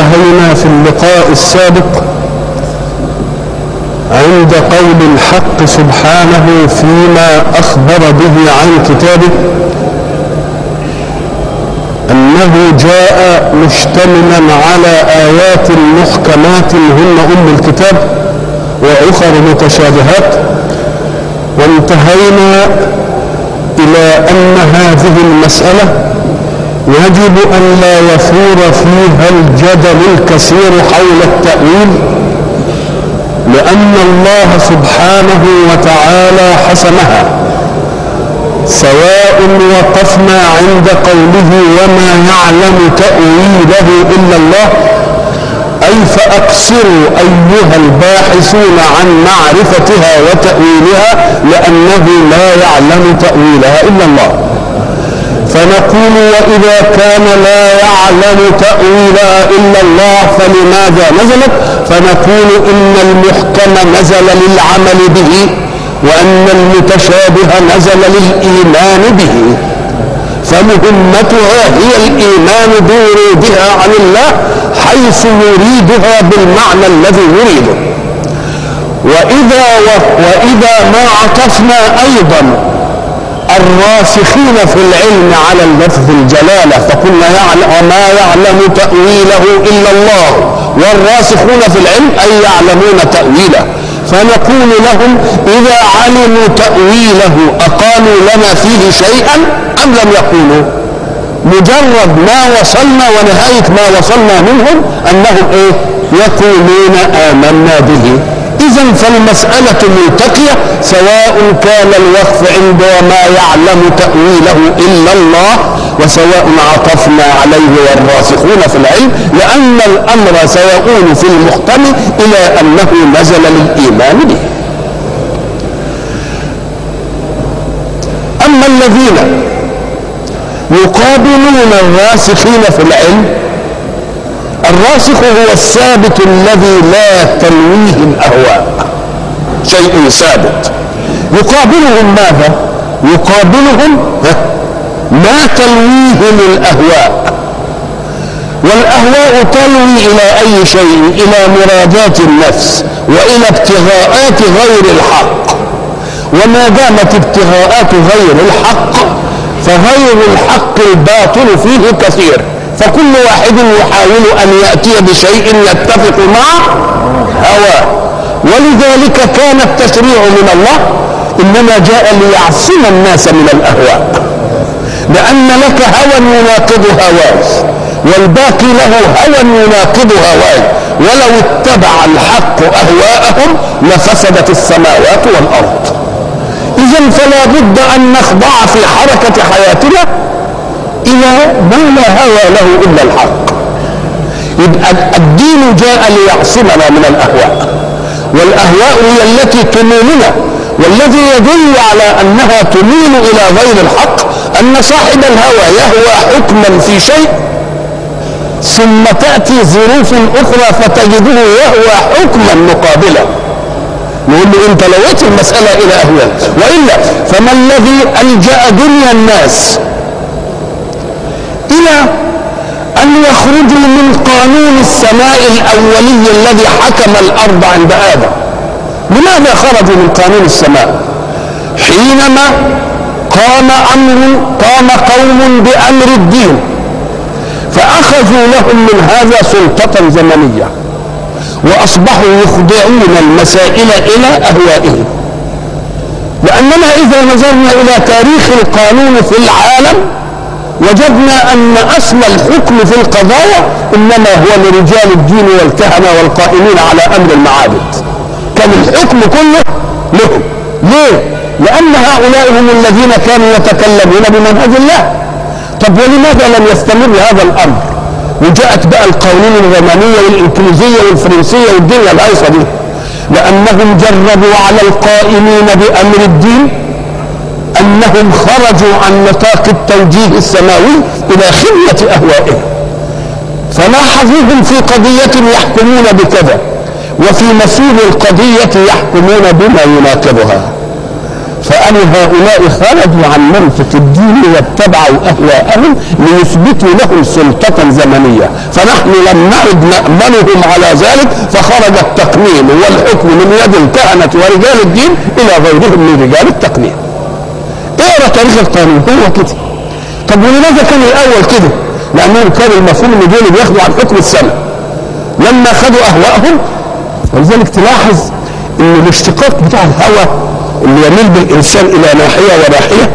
انتهينا في اللقاء السابق عند قول الحق سبحانه فيما أخبر به عن كتابه أنه جاء مشتملا على آيات محكمات هن أم الكتاب وأخر متشابهات وانتهينا إلى أن هذه المسألة يجب أن لا يثور فيها الجدل الكثير حول التأويل لأن الله سبحانه وتعالى حسمها سواء وقفنا عند قوله وما يعلم تأويله إلا الله أي فأقصروا أيها الباحثون عن معرفتها وتأويلها لأنه لا يعلم تأويلها إلا الله. فنقول وإذا كان لا يعلم تأويلها إلا الله فلماذا نزلت؟ فنقول إن المحكم نزل للعمل به وأن المتشابه نزل للإيمان به. فمهمتها هي الإيمان بورودها عن الله حيث يريدها بالمعنى الذي يريده. وإذا وإذا ما عطفنا أيضا الراسخين في العلم على اللفظ الجلالة فقلنا يعلم وما يعلم تأويله إلا الله. والراسخون في العلم أي يعلمون تأويله. فنقول لهم إذا علموا تأويله أقالوا لنا فيه شيئا أم لم يقولوا؟ مجرد ما وصلنا ونهاية ما وصلنا منهم أنهم إيه؟ يقولون آمنا به. إذا فالمسألة ملتقية سواء كان الوقف عند وما يعلم تأويله إلا الله وسواء عطفنا عليه والراسخون في العلم لأن الأمر سيؤول في المحكم إلى أنه نزل للإيمان به. أما الذين يقابلون الراسخين في العلم الراسخ هو الثابت الذي لا تلويه الأهواء. شيء ثابت. يقابلهم ماذا؟ يقابلهم ما تلويه الاهواء والأهواء تلوي إلى أي شيء؟ إلى مرادات النفس وإلى ابتغاءات غير الحق. وما دامت ابتغاءات غير الحق فغير الحق الباطل فيه كثير. فكل واحد يحاول أن يأتي بشيء يتفق مع هواه. ولذلك كان التشريع من الله إنما جاء ليعصم الناس من الأهواء لأن لك هوى يناقض هواي والباقي له هوى يناقض هواي ولو اتبع الحق أهواءهم لفسدت السماوات والأرض. إذا فلا بد أن نخضع في حركة حياتنا إلى ما لا هوى له إلا الحق. يبقى الدين جاء ليعصمنا من الأهواء. والأهواء هي التي تميلنا والذي يدل على أنها تميل إلى غير الحق أن صاحب الهوى يهوى حكما في شيء ثم تأتي ظروف أخرى فتجده يهوى حكما مقابلا. نقول له انت لويت المسألة إلى اهوال وإلا فما الذي ألجأ دنيا الناس إلى أن يخرجوا من قانون السماء الأولي الذي حكم الأرض عند آدم. لماذا خرجوا من قانون السماء؟ حينما قام أمر قام قوم بأمر الدين فأخذوا لهم من هذا سلطة زمنية وأصبحوا يخضعون المسائل إلى أهوائهم. لأننا إذا نظرنا إلى تاريخ القانون في العالم وجدنا أن أصل الحكم في القضايا إنما هو لرجال الدين والكهنة والقائمين على أمر المعابد. كان الحكم كله لهم ليه؟ لأن هؤلاء هم الذين كانوا يتكلمون بمنهج الله. طب ولماذا لم يستمر هذا الأمر؟ وجاءت بقى القوانين الرومانية والإنجليزية والفرنسية والدنيا الهيصة دي. لأنهم جربوا على القائمين بأمر الدين أنهم خرجوا عن نطاق التوجيه السماوي إلى خدمة أهوائهم. فلاحظوهم في قضية يحكمون بكذا وفي مسير القضية يحكمون بما يناقضها. فقالوا هؤلاء خرجوا عن منطق الدين واتبعوا أهواءهم ليثبتوا لهم سلطة زمنية. فنحن لم نعد نأمنهم على ذلك فخرج التقنين والحكم من يد الكهنة ورجال الدين إلى غيرهم من رجال التقنين. اقرا تاريخ القانون هو كده. طب ولماذا كان الأول كده؟ لانهم كان المفهوم ان دول بياخدوا عن حكم السماء لما خدوا أهواءهم ولذلك تلاحظ إن الاشتقاق بتاع الهوى اللي يميل بالإنسان إلى ناحية وناحية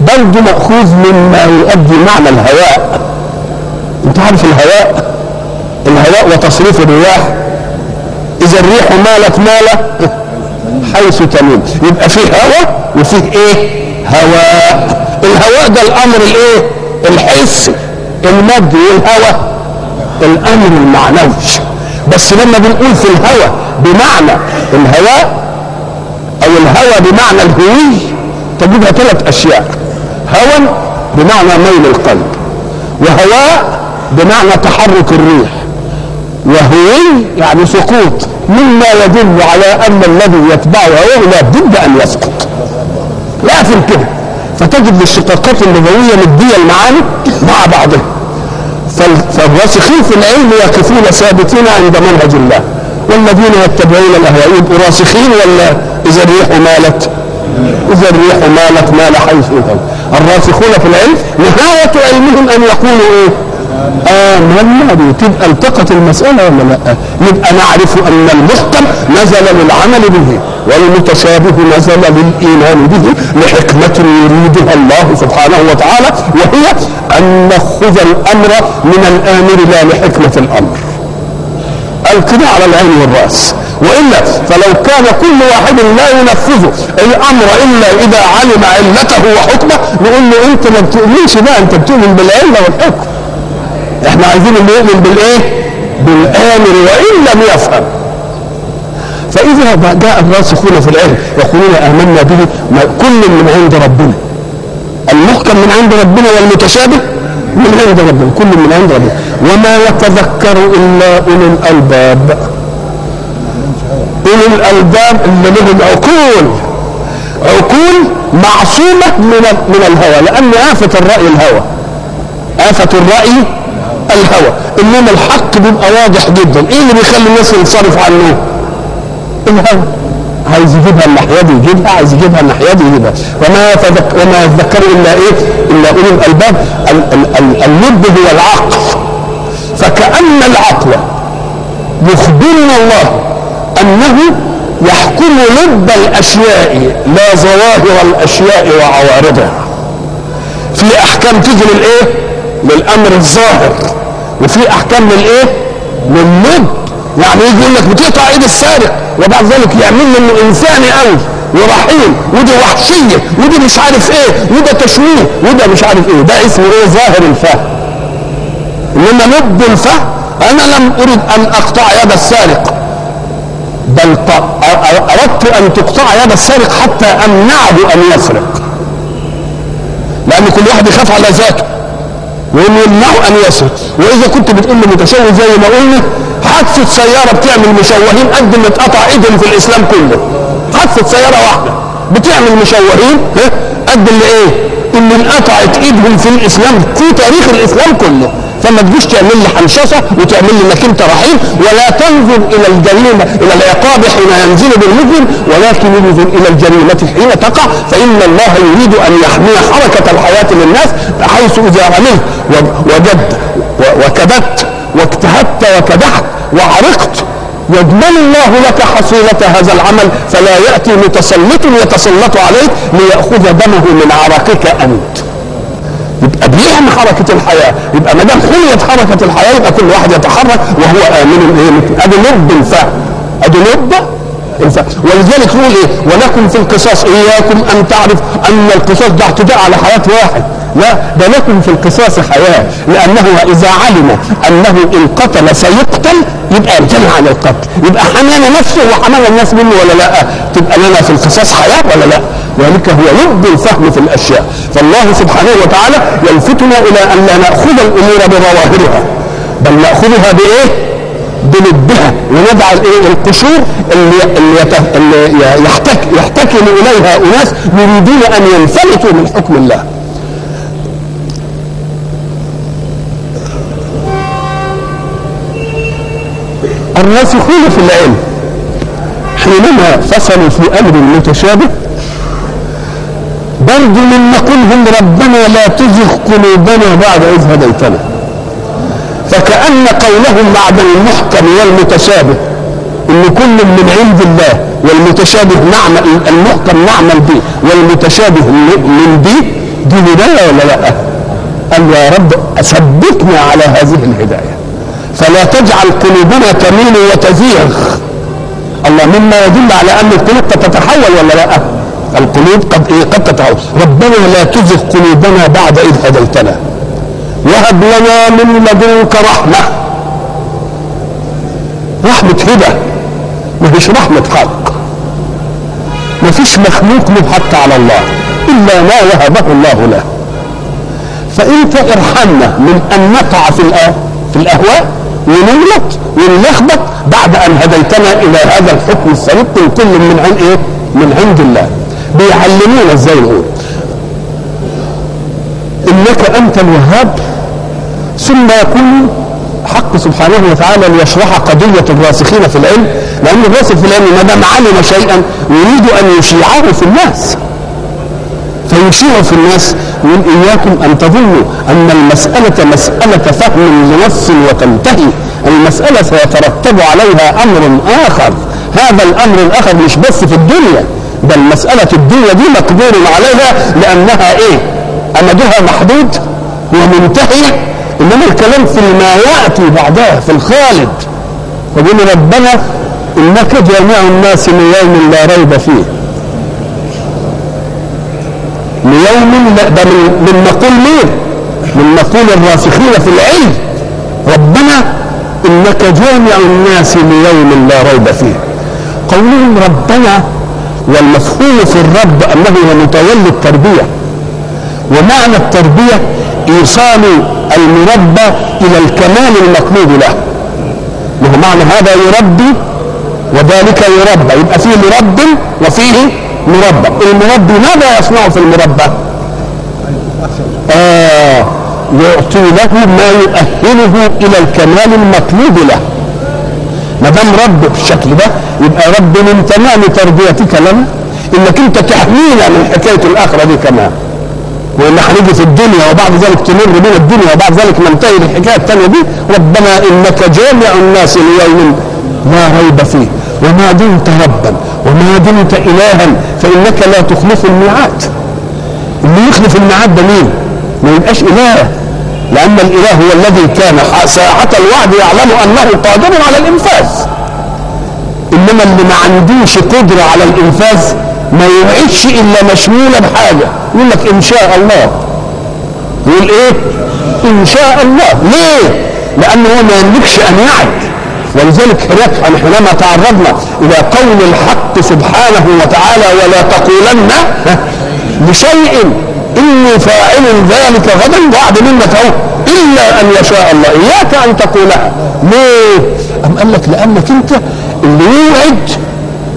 برضه مأخوذ مما يؤدي معنى الهواء. أنت عارف الهواء؟ الهواء وتصريف الرياح. إذا الريح مالت مال حيث تميل يبقى فيه هواء وفيه إيه؟ هواء الهواء ده الأمر الإيه؟ الحسي المادي والهواء الأمر المعنوي. بس لما بنقول في الهواء بمعنى الهواء أو الهوى بمعنى الهوي تجدها ثلاث أشياء. هوى بمعنى ميل القلب وهواء بمعنى تحرك الريح وهوي يعني سقوط مما يدل على أن الذي يتبع هواه لا بد أن يسقط. لازم كده فتجد الاشتقاقات اللغويه مدية المعاني مع بعضها. فالراسخين في العلم يقفون ثابتين عند منهج الله. والذين يتبعون الاهواء يبقوا راسخين ولا إذا الريح مالت؟ إذا الريح مالت مال حيث. الراسخون في العلم نهاية علمهم أن يقولوا إيه؟ آمنا به تبقى التقت المسألة ولا لا؟ يبقى نعرف أن المحكم نزل للعمل به والمتشابه نزل للإيمان به لحكمة يريدها الله سبحانه وتعالى وهي أن نأخذ الأمر من الآمر لا لحكمة الأمر. كده على العين والرأس. وإلا فلو كان كل واحد لا ينفذ الأمر إلا إذا علم علته وحكمه نقول له أنت ما بتؤمنش بقى أنت بتؤمن بالعله والحكم. إحنا عايزين اللي يؤمن بالايه؟ بالآمر وإن لم يفهم فإذا جاء الراسخون في العلم يقولون آمنا به كل من عند ربنا. المحكم من عند ربنا والمتشابه من عند ربنا كل من عند ربنا. وما يتذكر إلا اولو الألباب. اولو الألباب اللي لهم عقول. عقول معصومة من من الهوى لأن آفة الرأي الهوى. آفة الرأي الهوى. إنما الحق بيبقى واضح جدا. إيه اللي بيخلي الناس ينصرف عنه؟ الهوى. عايز يجيبها الناحية دي يجيبها. عايز يجيبها الناحية دي يجيبها. وما يتذك وما يتذكر إلا إيه؟ إلا أولي الألباب. اللب هو العقل. فكأن العقل يخبرنا الله أنه يحكم لب الأشياء لا ظواهر الأشياء وعوارضها. في أحكام تيجي للإيه؟ للأمر الظاهر. وفي أحكام للإيه؟ لللب يعني يجي يقول لك بتقطع إيد السارق وبعد ذلك يعمل انه انساني قوي ورحيم ودي وحشية ودي مش عارف إيه وده تشويه وده مش عارف إيه. ده اسمه إيه؟ ظاهر الفهم. إنما لب الفهم أنا لم أرد أن أقطع يد السارق. بل أردت أن تقطع يد السارق حتى أمنعه أن يسرق لأن كل واحد يخاف على ذاته. وإنه يمنعه أن يسرق وإذا كنت بتقول له متشوه زي ما قلنا حادثة سيارة بتعمل مشوهين قد ما اتقطع إيدهم في الإسلام كله. حادثة سيارة واحدة بتعمل مشوهين قد اللي إيه؟ اللي انقطعت إيدهم في الإسلام في تاريخ الإسلام كله. فما تجيش تعمل لي حنشصه وتعمل لي انك انت رحيم ولا تنظر إلى الجريمة إلى العقاب حين ينزل بالمجرم ولكن انظر إلى الجريمة حين تقع فإن الله يريد أن يحمي حركة الحياة للناس حيث اذا عملت وجدت وكدت واجتهدت وكدحت وعرقت. يضمن الله لك حصيلة هذا العمل فلا يأتي متسلط يتسلط عليك ليأخذ دمه من عرقك أنت. يبقى بيحمي حركة الحياة. يبقى ما دام حميت حركة الحياة يبقى كل واحد يتحرك وهو آمن. إيه؟ ادي لب الفهم ادي لب الفهم ولذلك يقول إيه؟ ولكم في القصاص إياكم أن تعرف أن القصاص ده اعتداء على حياة واحد. لا ده لكم في القصاص حياة. لأنه إذا علم أنه إن قتل سيقتل يبقى يمتنع عن القتل. يبقى حمانا نفسه وحمانا الناس منه ولا لا؟ تبقى لنا في القصاص حياة ولا لا؟ ذلك هو لب الفهم في الأشياء. فالله سبحانه وتعالى يلفتنا إلى أن لا نأخذ الأمور بظواهرها. بل نأخذها بإيه؟ بلبها. ونضع الايه القشور اللي اللي, يت... اللي يحتك يحتكم إليها أناس يريدون أن ينفلتوا من حكم الله. الراسخون في العلم حينما فصلوا في أمر متشابه برضو من نقولهم ربنا لا تزغ قلوبنا بعد إذ هديتنا فكأن قولهم بعد المحكم والمتشابه إن كل من عند الله والمتشابه نعمل المحكم نعمل به والمتشابه من به دي هدايه ولا لأ؟ قال يا رب ثبتنا على هذه الهداية فلا تجعل قلوبنا تميل وتزيغ الله مما يدل على أن القلوب تتحول ولا لأ؟ القلوب قد إيه؟ قد تتحول ربنا لا تزغ قلوبنا بعد إذ هديتنا. وهب لنا من لدنك رحمة. رحمة هدى. مفيش رحمة خلق مفيش مخلوق حتى على الله. إلا ما وهبه الله له. فانت ارحمنا من أن نقع في في الأهواء ونغلط ونلخبط بعد أن هديتنا إلى هذا الحكم السليم كل من عند إيه؟ من عند الله. بيعلمونا إزاي نقول إنك أنت الوهاب ثم يقول حق سبحانه وتعالى ليشرح قضية الراسخين في العلم لأن الراسخ في العلم ما دام علم شيئا يريد أن يشيعه في الناس. فيشيع في الناس يقول إياكم أن تظنوا أن المسألة مسألة فهم لنص وتنتهي. المسألة سيترتب عليها أمر آخر. هذا الأمر الآخر مش بس في الدنيا. بل مسألة الدنيا دي مقدور عليها لأنها إيه؟ أمدها محدود ومنتهي. إنما الكلام في ما يأتي بعدها في الخالد. فقول ربنا إنك جامع الناس ليوم لا ريب فيه. ليوم لا ده من, من نقول مين؟ من نقول الراسخين في العلم. ربنا إنك جامع الناس ليوم لا ريب فيه. قولهم ربنا والمفهوم في الرب أنه هو متولي التربية. ومعنى التربية إيصال المربى إلى الكمال المطلوب له. وهو معنى هذا يربي وذلك يربى. يبقى فيه مرب وفيه مربى. المربي ماذا يصنع في المربى؟ آه يعطي له ما يؤهله إلى الكمال المطلوب له. ما دام رب بالشكل ده يبقى رب من تمام تربيتك لنا إنك أنت تحمينا من حكاية الآخرة دي كمان. وإن هنيجي في الدنيا وبعد ذلك تمر بنا الدنيا وبعد ذلك ننتهي بالحكايه الثانية دي ربنا إنك جامع الناس ليوم لا ريب فيه. وما دمت ربا وما دمت إلها فإنك لا تخلف الميعاد. اللي يخلف الميعاد ده مين؟ ما يبقاش إله. لأن الإله هو الذي كان ساعة الوعد يعلم أنه قادر على الإنفاذ. إنما اللي ما عندوش قدرة على الإنفاذ ما يوعدش إلا مشمولة بحاجة يقول لك إن شاء الله. يقول إيه؟ إن شاء الله. ليه؟ لأنه هو ما يملكش أن يعد. ولذلك هناك حينما تعرضنا إلى قول الحق سبحانه وتعالى ولا تقولن لشيء. إني فاعل ذلك غدا وعد منك أهو إلا أن يشاء الله إياك أن تقولها ليه؟ أم قال لك لأنك أنت اللي يوعد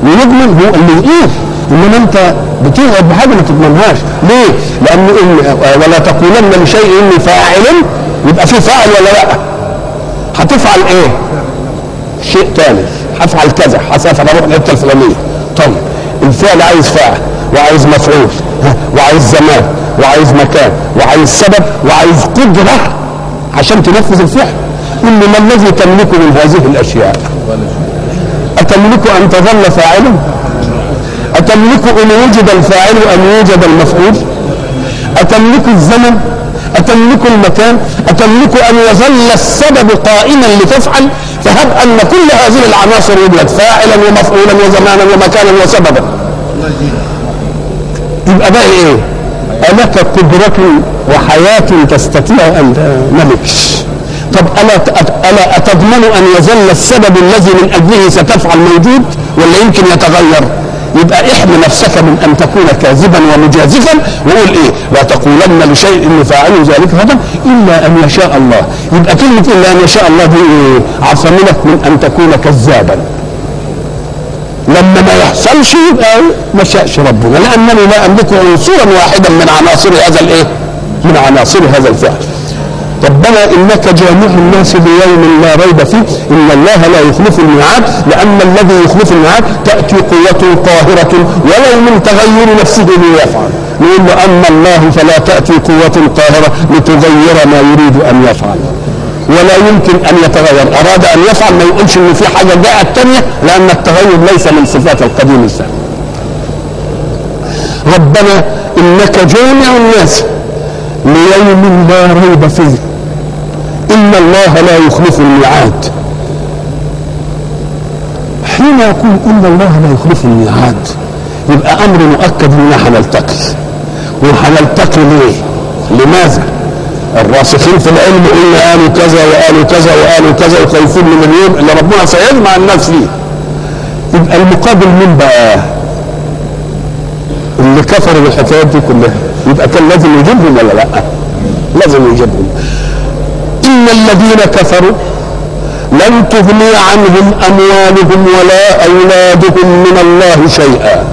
ويضمن هو اللي يقول إنما أنت بتوعد بحاجة ما تضمنهاش ليه؟ لأن إن ولا تقولن لشيء إني فاعل يبقى في فاعل ولا لأ؟ هتفعل إيه؟ شيء ثاني هفعل كذا هسافر أروح الحته الفلانية طيب الفعل عايز فاعل وعايز مفعول وعايز زمان وعايز مكان وعايز سبب وعايز قدرة عشان تنفذ الفعل قل ما الذي تملك من هذه الأشياء؟ أتملك أن تظل فاعلا أتملك أن يوجد الفاعل أن يوجد المفعول؟ أتملك الزمن؟ أتملك المكان؟ أتملك أن يظل السبب قائما لتفعل؟ فهب أن كل هذه العناصر وجدت فاعلا ومفعولا وزمانا ومكانا وسببا. يبقى بقى إيه؟ ألك قدرة وحياة تستطيع أن ملكش طب ألا ألا أتضمن أن يظل السبب الذي من أجله ستفعل موجود ولا يمكن يتغير؟ يبقى احمي نفسك من أن تكون كاذبا ومجازفا وقول إيه؟ لا تقولن لشيء إني فاعل ذلك غدا إلا أن يشاء الله. يبقى كلمة إلا أن يشاء الله دي إيه؟ عصمنك من أن تكون كذابا. لما ما يحصلش يبقى ما شاءش ربنا لأنني لا أملك عنصرا واحدا من عناصر هذا الإيه؟ من عناصر هذا الفعل. ربنا إنك جامع الناس ليوم لا ريب فيه. إن الله لا يخلف الميعاد. لأن الذي يخلف الميعاد تأتي قوة قاهره ولو من تغير نفسه ليفعل. نقول أما الله فلا تأتي قوة قاهره لتغير ما يريد أن يفعل. ولا يمكن أن يتغير. أراد أن يفعل ما يقولش ان في حاجة جاءت تانية لأن التغير ليس من صفات القديم الثاني ربنا إنك جامع الناس ليوم لا ريب فيه. إن الله لا يخلف الميعاد. حين يقول إن الله لا يخلف الميعاد يبقى أمر مؤكد اننا هنلتقي وهنلتقي ليه؟ لماذا؟ الراسخين في العلم قلنا قالوا كذا وقالوا كذا وقالوا كذا وخايفين من اليوم اللي ربنا سيجمع الناس فيه يبقى المقابل مين بقى؟ اللي كفروا بالحكايات دي كلها. يبقى كان لازم يجيبهم ولا لأ؟ لازم يجيبهم. إن الذين كفروا لن تغني عنهم أموالهم ولا أولادهم من الله شيئا.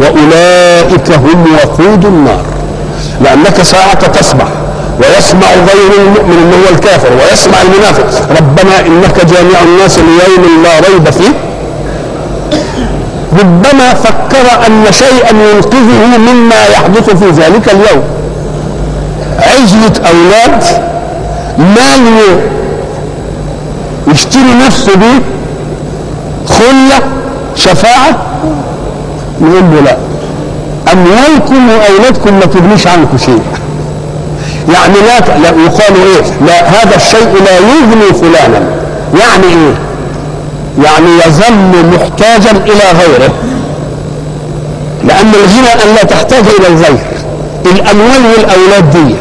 وأولئك هم وقود النار. لأنك ساعة تسمع. ويسمع غير المؤمن اللي هو الكافر ويسمع المنافق. ربنا إنك جامع الناس ليوم لا ريب فيه. ربما فكر أن شيئا ينقذه مما يحدث في ذلك اليوم. عزلة أولاد مال يشتري نفسه بيه خلة شفاعة؟ نقول له لا. أموالكم وأولادكم ما تغنيش عنكم شيء؟ يعني لا, لا يقال إيه؟ لا هذا الشيء لا يغني فلانا. يعني إيه؟ يعني يظل محتاجا إلى غيره. لأن الغنى أن لا تحتاج إلى الغير. الأموال والأولاد دي.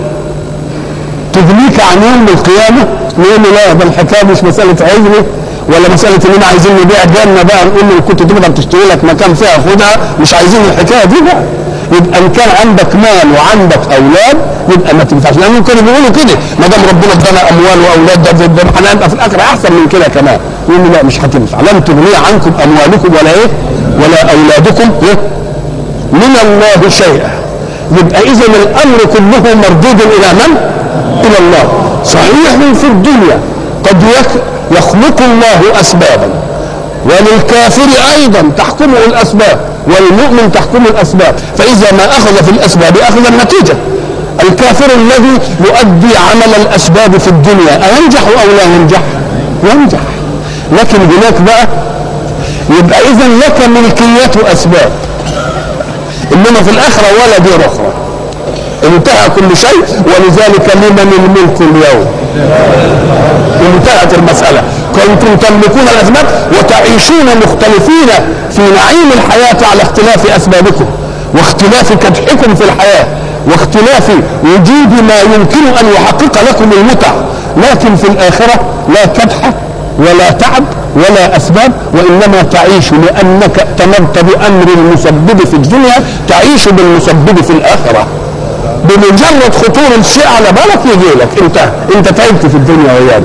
تغنيك عن يوم القيامة؟ نقول لا ده الحكاية مش مسألة عزمه ولا مسألة اننا عايزين نبيع جنة بقى نقول له كنت تقدر تشتري لك مكان فيها خدها مش عايزين الحكاية دي بقى. يبقى إن كان عندك مال وعندك أولاد يبقى ما تنفعش. لانهم كانوا بيقولوا كده ما دام ربنا ادانا أموال وأولاد ده ده هنبقى في الآخر أحسن من كده كمان. يقول لا مش هتنفع. لن تغني عنكم أموالكم ولا إيه؟ ولا أولادكم إيه؟ من الله شيئا. يبقى اذا الأمر كله مردود إلى من؟ إلى الله. صحيح في الدنيا. قد يخلق الله اسبابا. وللكافر أيضا تحكمه الأسباب. والمؤمن تحكمه الأسباب فإذا ما أخذ في الأسباب أخذ النتيجة. الكافر الذي يؤدي عمل الأسباب في الدنيا أينجح أو لا ينجح؟ ينجح. لكن هناك بقى يبقى اذا لك ملكية أسباب. إنما في الآخرة ولا دير أخرى. انتهى كل شيء ولذلك لمن الملك اليوم؟ انتهت المسألة. كنتم تملكون الأسباب وتعيشون مختلفين في نعيم الحياة على اختلاف أسبابكم واختلاف كدحكم في الحياة واختلاف وجود ما يمكن أن يحقق لكم المتع. لكن في الآخرة لا كدح ولا تعب ولا أسباب وإنما تعيش لأنك تمرت بأمر المسبب في الدنيا تعيش بالمسبب في الآخرة. بمجرد خطور الشيء على بالك يجي لك انت انت تعبت في الدنيا يبقى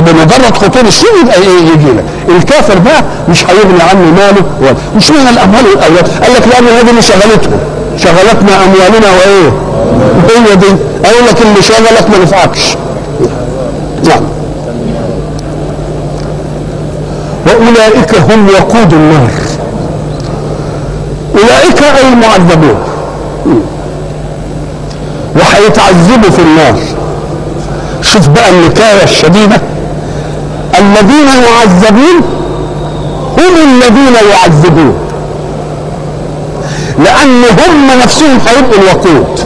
بمجرد خطور الشيء يبقى إيه يجي لك. الكافر بقى مش هيغني عنه ماله ولا. مش معنى الأموال والأولاد. قال لك لأن هذه اللي شغلتهم شغلتنا أموالنا وإيه؟ هي دي. أقول لك اللي شغلك ما نفعكش. نعم. وأولئك هم وقود النار. أولئك أي المعذبون. وهيتعذبوا في النار. شوف بقى النكاية الشديدة. الذين يعذبون هم الذين يعذبون لأن هم نفسهم هيبقوا الوقود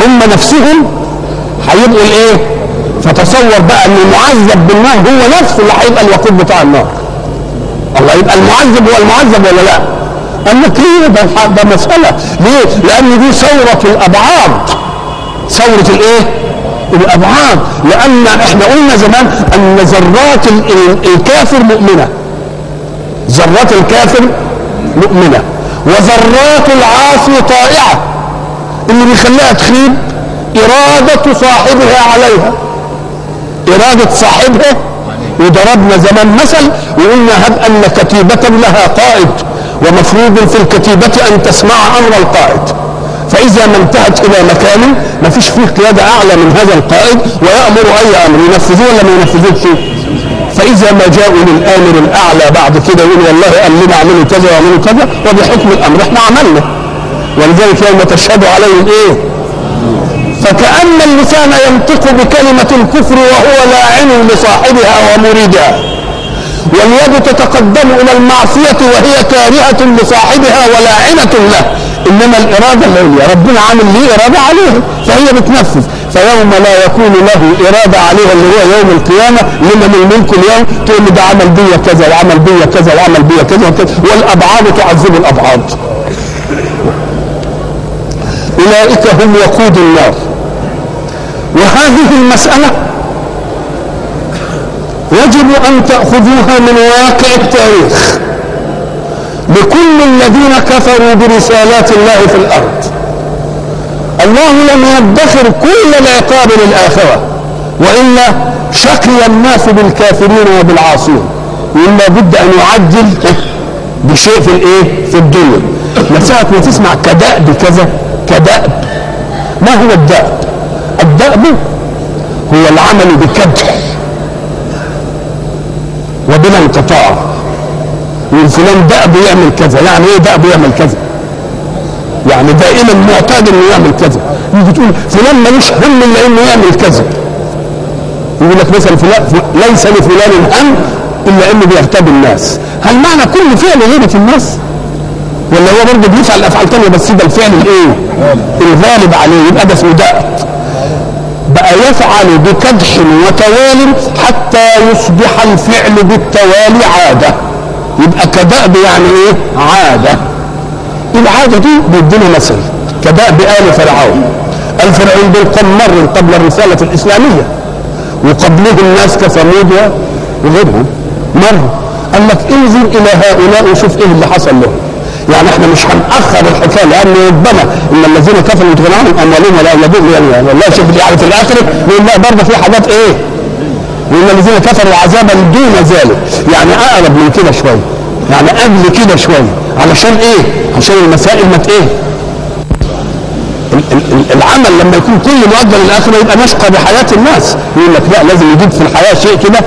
هم نفسهم هيبقوا الإيه؟ فتصور بقى إن المعذب بالنار هو نفسه اللي هيبقى الوقود بتاع النار الله يبقى المعذب هو المعذب ولا لأ؟ ليه ده ده مسألة ليه؟ لأن دي ثورة الأبعاد ثورة الإيه؟ الأبعاد لأن إحنا قلنا زمان أن ذرات الكافر مؤمنة. ذرات الكافر مؤمنة. وذرات العاصي طائعة. اللي بيخليها تخيب إرادة صاحبها عليها. إرادة صاحبها. وضربنا زمان مثل وقلنا هب أن كتيبة لها قائد ومفروض في الكتيبة أن تسمع أمر القائد. فإذا ما انتهت إلى مكان ما فيش فيه قيادة أعلى من هذا القائد ويأمر أي أمر ينفذوه ولا ما ينفذوش. فإذا ما جاءوا للآمر الأعلى بعد كده يقول والله قال لنا اعملوا كذا واعملوا كذا وبحكم الأمر إحنا عملنا. ولذلك يوم تشهد عليهم إيه؟ فكأن اللسان ينطق بكلمة الكفر وهو لاعن لصاحبها ومريدها. واليد تتقدم إلى المعصية وهي كارهة لصاحبها ولاعنة له. إنما الإرادة العليا ربنا عامل ليه إرادة عليها فهي بتنفذ. فيوم لا يكون له إرادة عليها اللي هو يوم القيامة لمن الملك اليوم تقول له ده عمل بيا كذا وعمل بيا كذا وعمل بيا كذا وكذا. والأبعاد تعذب الأبعاد. أولئك هم وقود النار. وهذه المسألة يجب أن تأخذوها من واقع التاريخ. لكل الذين كفروا برسالات الله في الأرض الله لم يدخر كل العقاب للآخرة وإلا شقي الناس بالكافرين وبالعاصين وإلا بد أن يعجل بشيء في الإيه؟ في الدنيا مساءة ما تسمع كدأب كذا كدأب ما هو الدأب؟ الدأب هو العمل بكدح وبلا انقطاع وفلان دأب يعمل كذا يعني إيه دأب يعمل كذا؟ يعني دائما معتاد إنه يعمل كذا. يجي تقول فلان ملوش هم إلا إنه يعمل كذا. يقول لك مثلا فلان ليس لفلان هم إلا إنه بيغتاب الناس. هل معنى كل فعل غيبة الناس؟ ولا هو برضه بيفعل أفعال ثانية بس ده الفعل الإيه؟ الغالب عليه يبقى ده اسمه بقى يفعل بكدح وتوال حتى يصبح الفعل بالتوالي عادة. يبقى كدأب يعني إيه؟ عادة. العادة دي بيدينا مثل. كدأب آل فرعون. الفرعون دول كم مر قبل الرسالة الإسلامية. وقبلهم ناس كثمود وغيرهم. مروا قال لك انزل إلى هؤلاء وشوف إيه اللي حصل لهم. يعني إحنا مش هنأخر الحكاية لأن ربما إن الذين كفروا يتغنى عنهم أموالهم ولا أولادهم يعني والله شوف في الآخرة يقول لا برضه في حاجات إيه؟ وان الذين كفروا عذابا دون ذلك. يعني أقرب من كده شوية. يعني قبل كده شوية. علشان إيه؟ عشان المسائل ما إيه؟ العمل لما يكون كل مؤجل للآخرة يبقى نشقى بحياة الناس. يقول لك لا لازم يجيب في الحياة شيء كده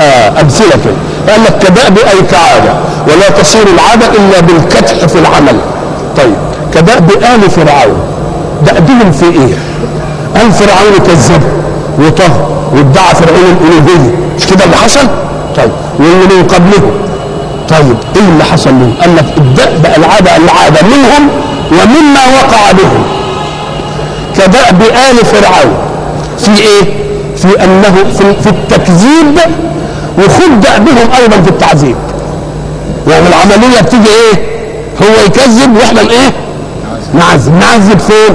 آه أمثلة كده. قال لك كدأب أي كعادة. ولا تصير العادة إلا بالكدح في العمل. طيب كدأب آل فرعون. دأبهم في إيه؟ قال فرعون كذب وطهى وادعى فرعون الالوهيه مش كده اللي حصل؟ طيب. واللي من قبله. طيب. إيه اللي حصل لهم؟ قال لك الدأب العاده العاده منهم ومما وقع بهم. كدأب آل فرعون. في إيه؟ في أنه في, في التكذيب وخد دأبهم أيضا في التعذيب. يعني العملية بتيجي إيه؟ هو يكذب وإحنا إيه؟ نعذب. نعذب فين؟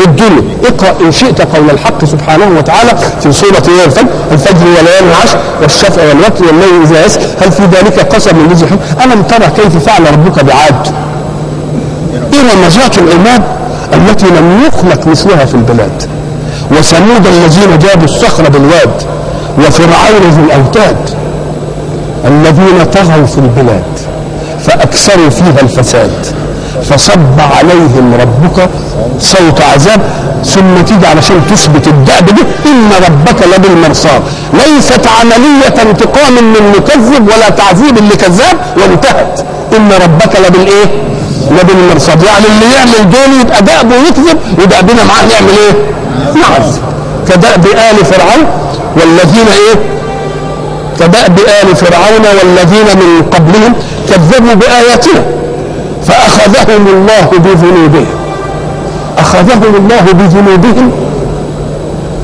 في الدنيا. اقرأ إن شئت قول الحق سبحانه وتعالى في سورة الفجر الفجر وليالي العشر والشفع والوتر والليل إذا يسر. هل في ذلك قسم لذي ألم ترى كيف فعل ربك بعاد؟ إرم ذات العماد التي لم يخلق مثلها في البلاد. وثمود الذين جابوا الصخر بالواد وفرعون ذي الأوتاد الذين طغوا في البلاد فأكثروا فيها الفساد. فصب عليهم ربك صوت عذاب ثم تيجي علشان تثبت الدأب ده إن ربك لبالمرصاد ليست عملية انتقام من مكذب ولا تعذيب لكذاب وانتهت. إن ربك لبالايه؟ لبالمرصاد يعني اللي يعمل دول يبقى دأبه يكذب ودأبنا معاه يعمل إيه؟ نعذب كدأب آل فرعون والذين إيه؟ كدأب آل فرعون والذين من قبلهم كذبوا بآياتنا فأخذهم الله بذنوبهم. أخذهم الله بذنوبهم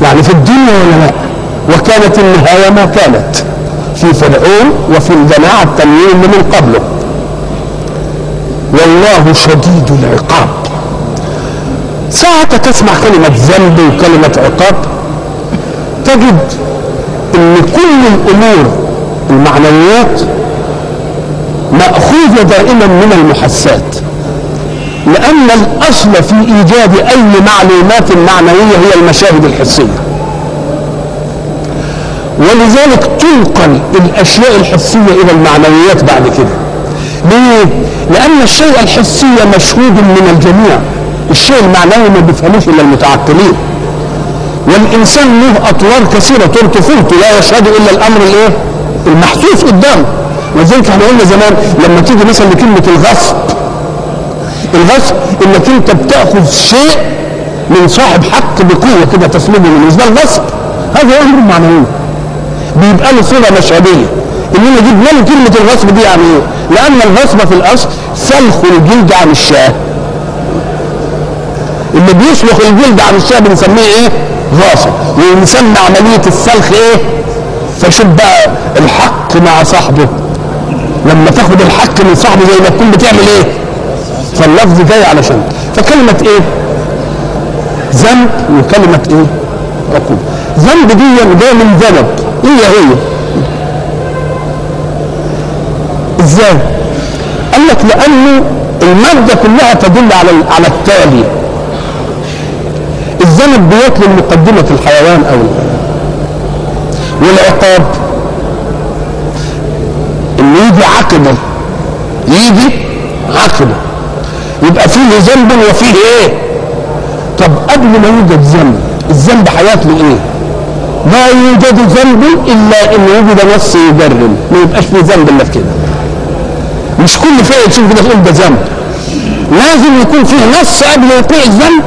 يعني في الدنيا ولا لا؟ وكانت النهاية ما كانت. في فرعون وفي الجماعة التانيين من قبله. والله شديد العقاب. ساعة تسمع كلمة ذنب وكلمة عقاب تجد إن كل الأمور المعنويات مأخوذة دائما من المحسات. لأن الأصل في إيجاد أي معلومات معنوية هي المشاهد الحسية. ولذلك تنقل الأشياء الحسية إلى المعنويات بعد كده. ليه؟ لأن الشيء الحسي مشهود من الجميع. الشيء المعنوي ما بيفهموش إلا المتعقلين. والإنسان له أطوار كثيرة. طول طفولته لا يشهد إلا الأمر الإيه؟ المحسوس قدامه. ولذلك إحنا قلنا زمان لما تيجي مثلا لكلمة الغصب الغصب انك أنت بتأخذ شيء من صاحب حق بقوة كده تسلبه منه ده الغصب هذا أمر معنوي بيبقى له صوره مشهدية انما جبنا له كلمة الغصب دي يعني إيه؟ لأن الغصب في الأصل سلخ الجلد عن الشاة اللي بيسلخ الجلد عن الشاة بنسميه إيه؟ غاصب ونسمي عملية السلخ إيه؟ فشوف بقى الحق مع صاحبه لما تاخد الحق من صاحبه زي ما تكون بتعمل إيه؟ فاللفظ جاي علشان. فكلمة إيه؟ ذنب وكلمة إيه؟ عقوبة. ذنب دي جاية من ذنب. هي هي؟ إزاي؟ قال لك لأنه المادة كلها تدل على على التالي الذنب بيطلب مقدمة الحيوان أو والعقاب. إنه يجي عقبة. يجي عقبة. يبقى فيه ذنب وفيه إيه؟ طب قبل ما يوجد ذنب الذنب هياكله إيه؟ لا يوجد ذنب إلا إن وجد نص يجرم. ما يبقاش فيه ذنب إلا في كده. مش كل فعل تشوف كده تقول ده ذنب. لازم يكون فيه نص قبل وقوع الذنب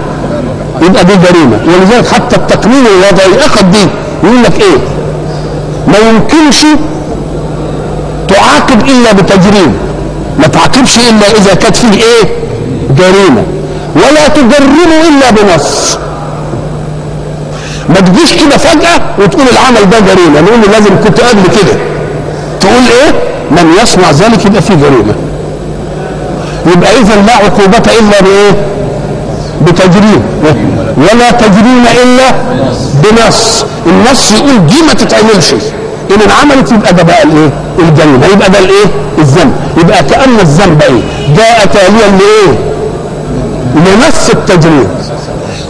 يبقى دي جريمة. ولذلك حتى التقنين الوضعي اخذ دي يقول لك إيه؟ ما يمكنش تعاقب إلا بتجريم. ما تعاقبش إلا إذا كانت فيه إيه؟ جريمة. ولا تجرمه إلا بنص. ما تجيش كده فجأة وتقول العمل ده جريمة. نقول لازم كنت قبل كده. تقول إيه؟ من يصنع ذلك يبقى فيه جريمة. يبقى إذا لا عقوبة إلا بإيه؟ بتجريم. ولا تجريم إلا بنص. النص يقول دي ما تتعملش. إن انعملت يبقى ده بقى الإيه؟ الجريمه يبقى ده الإيه؟ الذنب. يبقى كأن الذنب إيه؟ جاء تاليا لإيه؟ لنص التجريم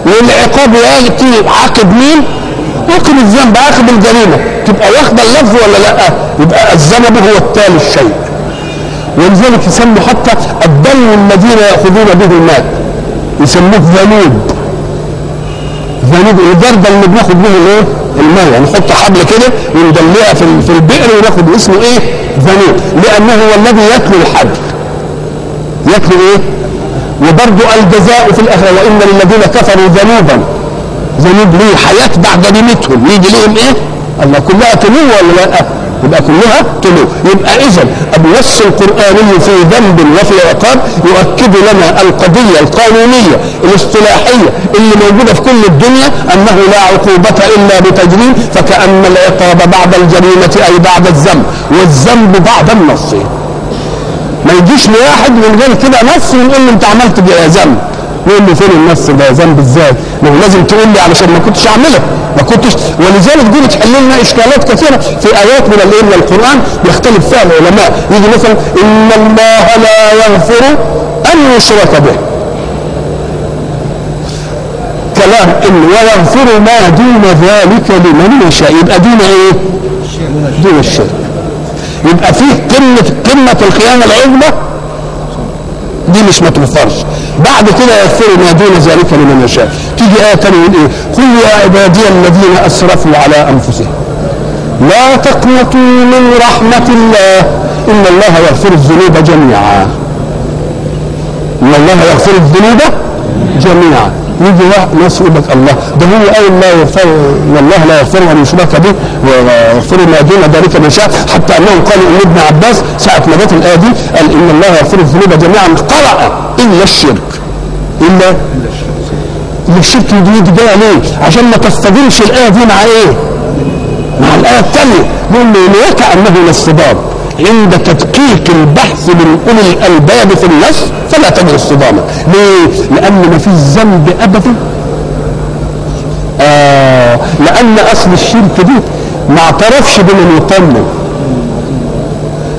والعقاب ياتي عاقب مين؟ عاقب الذنب عاقب الجريمة. تبقى واخدة اللفظ ولا لأ؟ يبقى الذنب هو التالي الشيء. ولذلك يسموا حتى الدم الذين يأخذون به المال. يسموه ذنوب. ذنوب. الجردل اللي بناخد منه الايه؟ الميه نحط حبل كده وندلقها في في البئر وناخد اسمه إيه؟ ذنوب. لأنه هو الذي يتلو الحبل. يتلو إيه؟ وبرضه الجزاء في الآخرة وإن للذين كفروا ذنوبا ذنوب ليه؟ بعد جريمتهم يجي لهم إيه؟ الله كلها تلو ولا لا؟ يبقى كلها تلو يبقى اذا النص القراني في ذنب وفي عقاب يؤكد لنا القضية القانونية الاصطلاحية اللي موجودة في كل الدنيا أنه لا عقوبة إلا بتجريم فكأن العقاب بعد الجريمة أي بعد الذنب والذنب بعد النص ما يجيش لواحد من غير كده نص ونقول له انت عملت ذنب. نقول له فين النص ده ذنب إزاي؟ ما هو لازم تقول لي علشان ما كنتش اعمله. ما كنتش ولذلك دي بتحل لنا إشكالات كثيرة في آيات من الايه من القران يختلف فيها العلماء. يجي مثلا إن الله لا يغفر أن يشرك به. كلام إن ويغفر ما دون ذلك لمن يشاء. يبقى دون إيه؟ دون الشرك. يبقى فيه قمه قمة الخيانة العظمى؟ دي مش ما توفرش بعد كده يغفر ما دون ذلك لمن يشاء. تيجي آية تانية يقول إيه؟ قل يا عبادي الذين أسرفوا على أنفسهم لا تقنطوا من رحمة الله. إن الله يغفر الذنوب جميعا. إن الله يغفر الذنوب جميعا. يجي ناس يقول لك الله. ده هو قال لا يغفر ان الله لا يغفر ان يشرك به ويغفر ما دون ذلك من شاء. حتى أنهم قالوا إن ابن عباس ساعة ما جت الآية دي قال إن الله يغفر الذنوب جميعا. قرأ إلا الشرك. إلا الشرك دي دي جاية ليه؟ عشان ما تصطدمش الآية دي مع إيه؟ مع الآية الثانية يقول له وكانه الاصطدام عند تدقيق البحث من أولي الألباب في النص فلا تجد اصطداما ليه؟ لأن ما فيش ذنب ابدا. آه لأن أصل الشرك دي ما اعترفش بمن يقنن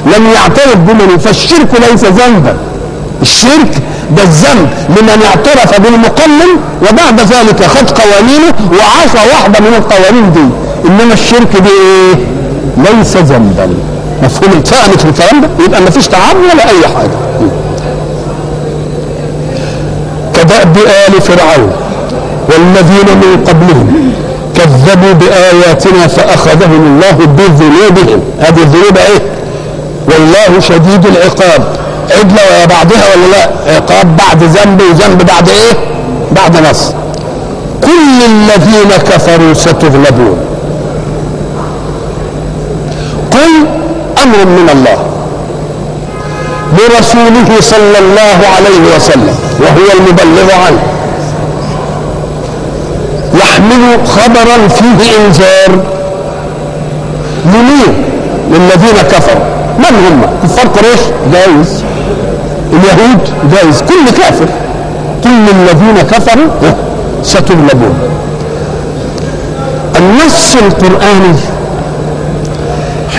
لم يعترف بمن فالشرك ليس ذنبا. الشرك ده الذنب لمن اعترف بالمقلل وبعد ذلك خد قوانينه وعصى واحدة من القوانين دي. إنما الشرك دي إيه؟ ليس ذنبا. مفهوم اتفهمت الكلام ده يبقى ما فيش تعب ولا أي حاجة. كدأب آل فرعون والذين من قبلهم كذبوا بآياتنا فأخذهم الله بذنوبهم. هذه الذنوب إيه؟ والله شديد العقاب. عدلة بعدها ولا لا؟ عقاب بعد ذنب وذنب بعد إيه؟ بعد نصر. كل الذين كفروا ستغلبون قل أمر من الله لرسوله صلى الله عليه وسلم وهو المبلغ عنه. يحمل خبرا فيه إنذار لمين؟ للذين كفروا. من هم؟ كفار قريش؟ جايز. اليهود؟ جايز. كل كافر. كل الذين كفروا ستغلبون. النص القرآني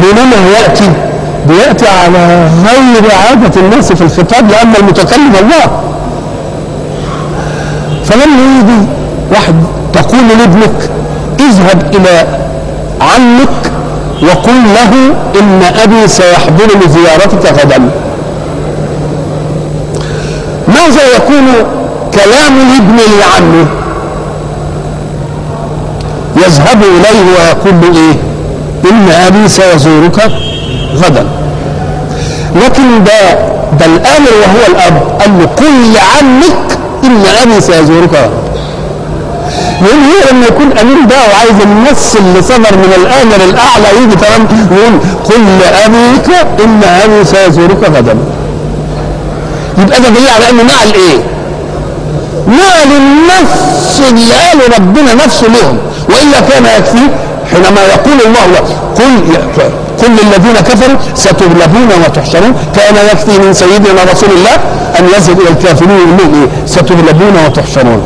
حينما يأتي بيأتي على غير عادة الناس في الخطاب لأن المتكلم الله. فلما يجي واحد تقول لابنك اذهب إلى عمك وقل له إن أبي سيحضرني زيارتك غدا. ماذا يكون كلام الابن لعمه يذهب إليه ويقول له إيه؟ إن أبي سيزورك غدا. لكن ده ده الآمر وهو الأب. قال له قل لعمك إن أبي سيزورك غدا. يقول هو لما يكون أمين بقى وعايز النص اللي صدر من الآمر الأعلى يجي تمام؟ يقول قل لأبيك إن أبي سيزورك غدا. يبقى ده دليل على انه نقل إيه؟ نقل النص اللي قاله ربنا نفسه لهم وإلا كان يكفي حينما يقول الله له قل قل للذين كفروا ستغلبون وتحشرون. كان يكفي من سيدنا رسول الله أن يذهب إلى الكافرين ويقول لهم إيه؟ ستغلبون وتحشرون.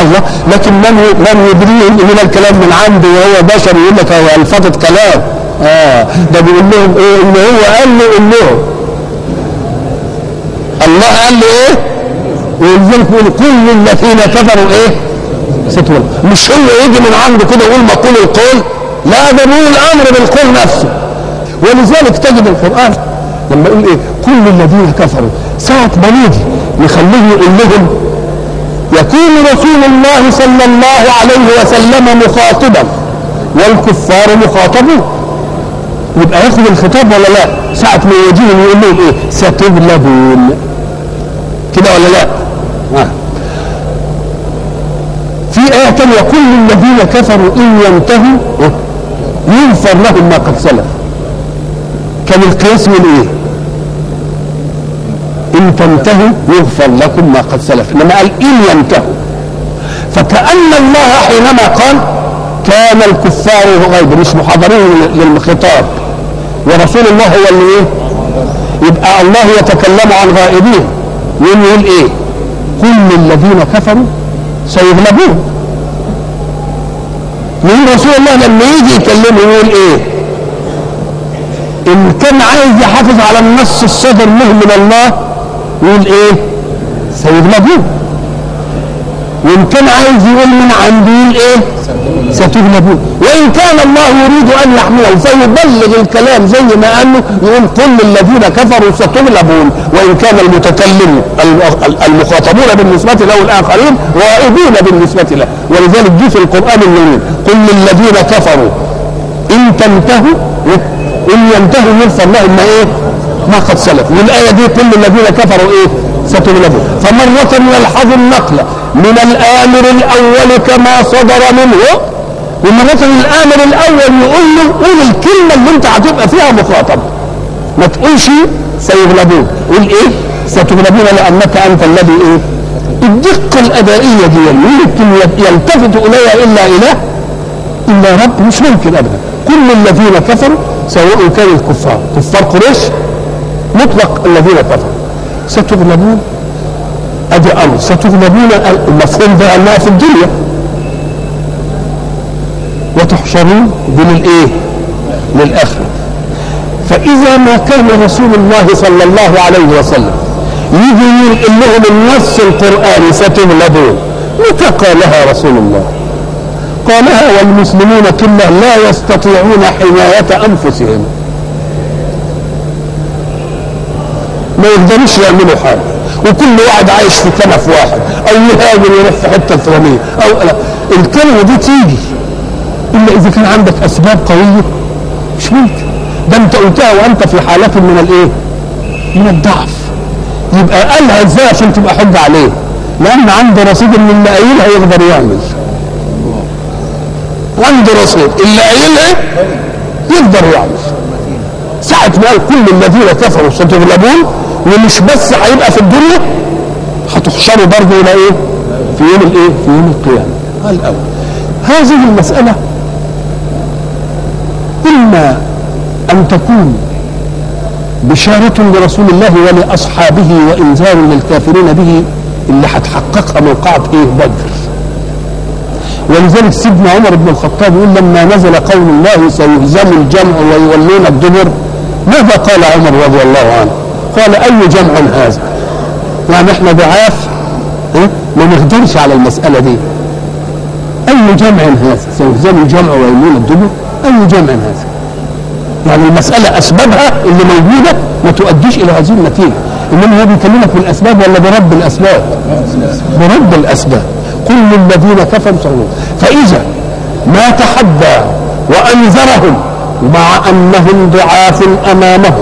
الله لكن من من يدريه من الكلام من عنده وهو بشر يقول لك هو ألفظة كلام. آه ده بيقول لهم إيه؟ إن هو قال له قول لهم الله قال له إيه؟ ولذلك يقول كل الذين كفروا إيه؟ ستولى مش هو يجي من عنده كده يقول مقول القول؟ لا ده بيقول الأمر بالقول نفسه. ولذلك تجد القرآن لما يقول إيه؟ كل الذين كفروا. ساعة ما نيجي نخليه يقول لهم يكون رسول الله صلى الله عليه وسلم مخاطبا والكفار مخاطبون. يبقى ياخذ الخطاب ولا لا؟ ساعة ما يجيهم يقول لهم إيه؟ ستغلبون. كده ولا لا آه. في آية تانية كل الذين كفروا إن ينتهوا يغفر لهم ما قد سلف. كان القياس من إيه؟ إن تنتهوا يغفر لكم ما قد سلف. إنما قال إن ينتهوا. فكأن الله حينما قال كان الكفار غيب مش محاضرين للخطاب. ورسول الله هو اللي إيه؟ يبقى الله يتكلم عن غائبين. يقول إيه؟ كل الذين كفروا سيغلبون. يقول رسول الله لما يجي يكلمه يقول إيه؟ إن كان عايز يحافظ على النص الصدر له من الله يقول إيه؟ سيغلبون وإن كان عايز يقول من عنده يقول إيه؟ ستغلبون وإن كان الله يريد أن يحمله فيبلغ الكلام زي ما قال له يقول كل الذين كفروا ستغلبون وإن كان المتكلم المخاطبون بالنسبة له الآخرين غائبين بالنسبة له. ولذلك جه في القرآن النبي قل للذين كفروا إن تنتهوا إن ينتهوا يغفر لهم ما إيه؟ ما قد سلف. والايه دي كل الذين كفروا إيه؟ ستغلبون فمرة يلحظ النقل من الآمر الأول كما صدر منه ومرة الآمر الأول يقول له قول الكلمة اللي أنت هتبقى فيها مخاطب. ما تقولش سيغلبون. قول إيه؟ ستغلبون لأنك أنت الذي إيه؟ الدقة الأدائية دي يمكن يلتفت إليها إلا اله إلا رب مش ممكن ابدا. كل الذين كفروا سواء كانوا الكفار. كفار قريش مطلق الذين كفروا. ستغلبون. أدي أمر. ستغلبون المفهوم ده أنها في الدنيا. وتحشرون دي للايه للاخره فإذا ما كان رسول الله صلى الله عليه وسلم يجي ينقل لهم النص القرآني ستغلبون. متى قالها رسول الله؟ قالها والمسلمون كله لا يستطيعون حماية أنفسهم. ما يقدروش يعملوا حاجة. وكل واحد عايش في كنف واحد. أو يهاجر يروح في حتة فلانية أو لا. الكلمة دي تيجي. إلا إذا كان عندك أسباب قوية مش ممكن ده أنت قلتها وأنت في حالة من الإيه؟ من الضعف يبقى قالها إزاي عشان تبقى حجة عليه لأن عنده رصيد إن اللي قايلها يقدر يعمل عنده رصيد اللي قايلها يقدر يعمل ساعة ما قال كل الذين كفروا ستغلبون ومش بس هيبقى في الدنيا هتحشروا برضه إلى إيه؟ في يوم الإيه؟ في يوم القيامة. الأول. هذه المسألة أن تكون بشارة لرسول الله ولأصحابه وإنذار للكافرين به اللي هتحققها موقعة إيه؟ بدر. ولذلك سيدنا عمر بن الخطاب يقول لما نزل قول الله سيهزم الجمع ويولون الدبر ماذا قال عمر رضي الله عنه؟ قال أي جمع هذا؟ يعني إحنا ضعاف؟ ما نقدرش على المسألة دي أي جمع هذا؟ سيهزم الجمع ويولون الدبر؟ أي جمع هذا؟ يعني المسألة أسبابها اللي موجودة ما تؤديش إلى هذه النتيجة. إنما هو بيكلمك بالأسباب ولا برب الأسباب؟ برب الأسباب. كل الذين كفروا سيغلبون فإذا ما تحدى وأنذرهم مع أنهم ضعاف أمامه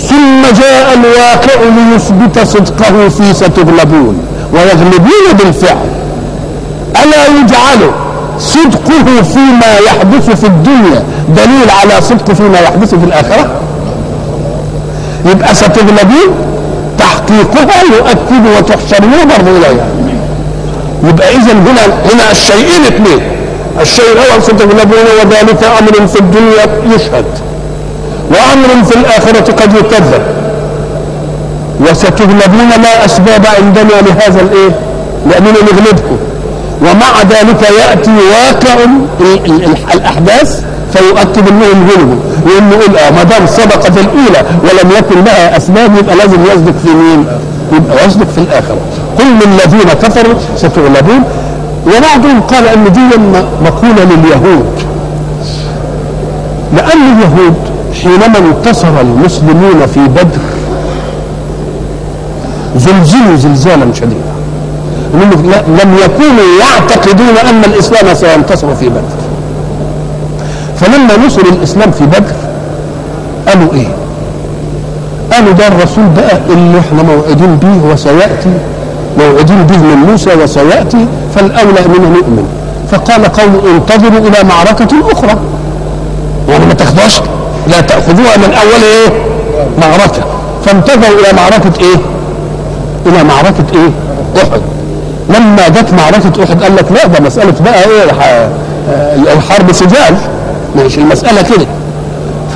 ثم جاء الواقع ليثبت صدقه في ستغلبون ويغلبون بالفعل. ألا يجعل صدقه فيما يحدث في الدنيا. دليل على صدقه فيما يحدث في الآخرة؟ يبقى ستغلبون تحقيقها يؤكد وتحشرون برضه إليها. يبقى إذا هنا هنا الشيئين اثنين الشيء الأول ستغلبون وذلك أمر في الدنيا يشهد وأمر في الآخرة قد يكذب. وستغلبون لا أسباب عندنا لهذا الإيه؟ لأننا نغلبكم. ومع ذلك يأتي واقع الأحداث فيؤكد أنهم غلبوا وإنه يقول آه ما دام سبقت الأولى ولم يكن لها أسباب يبقى لازم يصدق في مين؟ يبقى يصدق في الآخرة. كل الذين كفروا ستغلبون. وبعضهم قال أن دي مقولة لليهود. لأن اليهود حينما انتصر المسلمون في بدر زلزلوا زلزالا شديدا. لم يكونوا يعتقدون أن الإسلام سينتصر في بدر. فلما نصر الإسلام في بدر قالوا إيه؟ قالوا ده الرسول بقى اللي إحنا موعدين به وسيأتي موعدين به من موسى وسيأتي فالأولى اننا نؤمن. فقال قوم انتظروا إلى معركة أخرى. يعني ما تاخدوش لا تأخذوها من أول إيه؟ معركة. فانتظروا إلى معركة إيه؟ إلى معركة إيه؟ أحد. لما جت معركه أحد قال لك لا ده مسألة بقى إيه الحرب سجال ماشي المسألة كده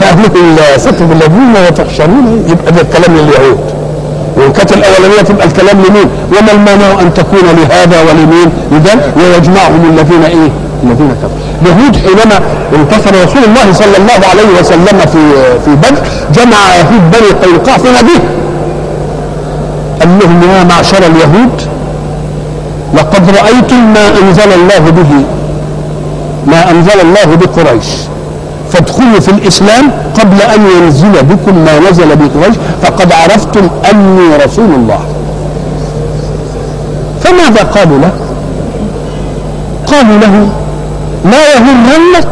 فقال لكم ستغلبون وتحشرون يبقى ده الكلام لليهود وإن كانت الأولانية تبقى الكلام لمين؟ وما المانع أن تكون لهذا ولمين؟ إذا ويجمعهم الذين إيه؟ الذين كفروا. اليهود حينما انتصر رسول الله صلى الله عليه وسلم في في بدر جمع يهود بني قينقاع في نبيه. قال لهم يا معشر اليهود لقد رأيتم ما أنزل الله به ما أنزل الله بقريش. فادخلوا في الإسلام قبل أن ينزل بكم ما نزل بقريش فقد عرفتم أني رسول الله. فماذا قالوا له؟ قالوا له لا يغرنك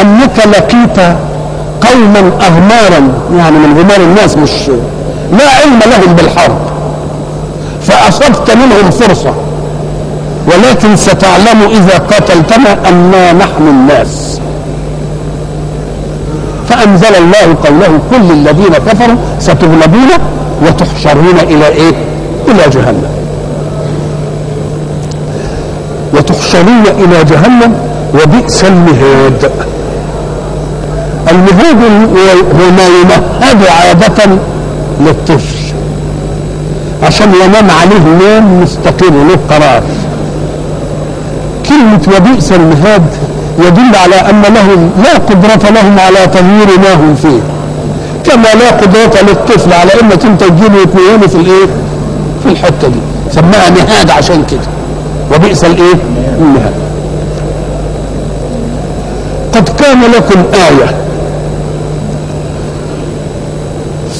أنك لقيت قوما أغمارا يعني من غمار الناس مش لا علم لهم بالحرب. فأصبت منهم فرصة. ولكن ستعلم إذا قاتلتنا أننا نحن الناس. فأنزل الله قوله كل الذين كفروا ستغلبون وتحشرون إلى إيه؟ إلى جهنم. وتحشرون إلى جهنم وبئس المهاد. المهاد هو ما يمهد عادة للطفل. عشان ينام عليه نوم مستقر له قرار. كلمة وبئس المهاد يدل على أن لهم لا قدرة لهم على تغيير ما هم فيه. كما لا قدرة للطفل على انك انت تجيبه في الإيه؟ في الحتة دي. سماها نهاد عشان كده. وبئس الإيه؟ النهاد قد كان لكم آية.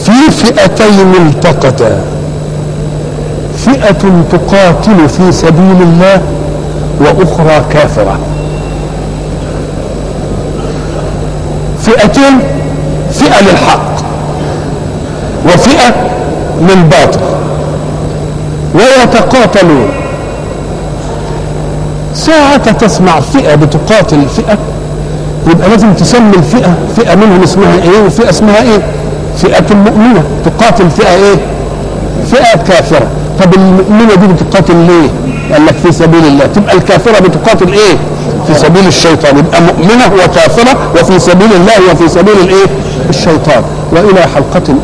في فئتين التقتا. فئة تقاتل في سبيل الله وأخرى كافرة. فئتين فئة للحق وفئة للباطل. ويتقاتلون ساعة تسمع فئة بتقاتل فئة يبقى لازم تسمي الفئة. فئة منهم اسمها إيه؟ وفئة اسمها إيه؟ فئة مؤمنة. تقاتل فئة إيه؟ فئة كافرة. طب المؤمنة دي بتقاتل ليه؟ قال لك في سبيل الله. تبقى الكافرة بتقاتل إيه؟ في سبيل الشيطان. يبقى مؤمنة وكافرة وفي سبيل الله وفي سبيل الإيه؟ الشيطان. وإلى حلقة أخرى.